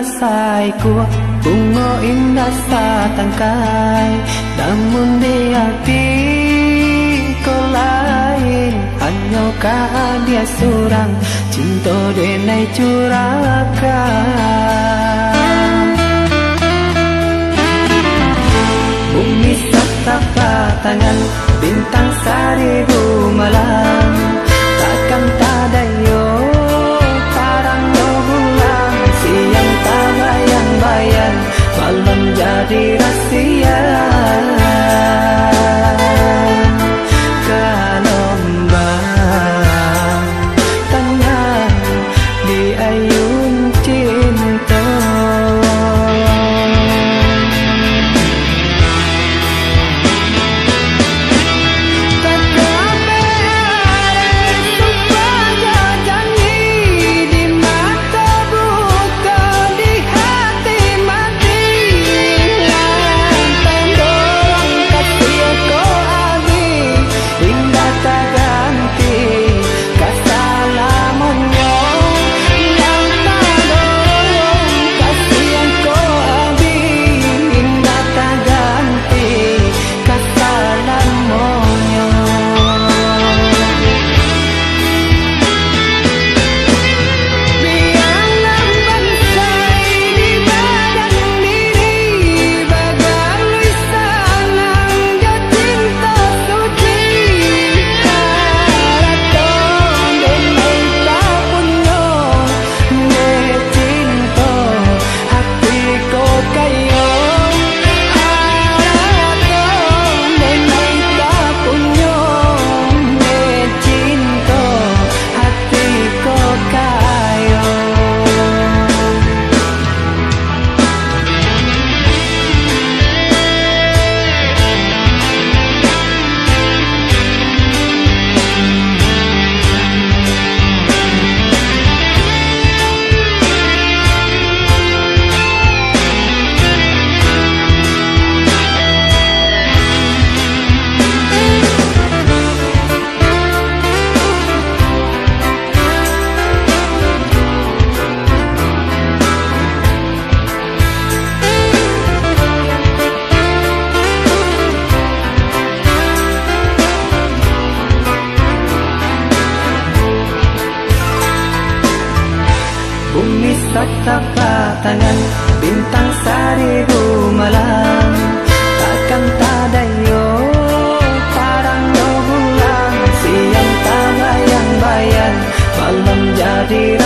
selesaiku Bunga indah satangkai Namun di hati kau lain Hanya dia surang Cinta denai curakan. Bumi setapak tangan Bintang seribu tangan bintang seribu malam. Takkan tadayo tarang no bulan. Siang tak bayang-bayang malam jadi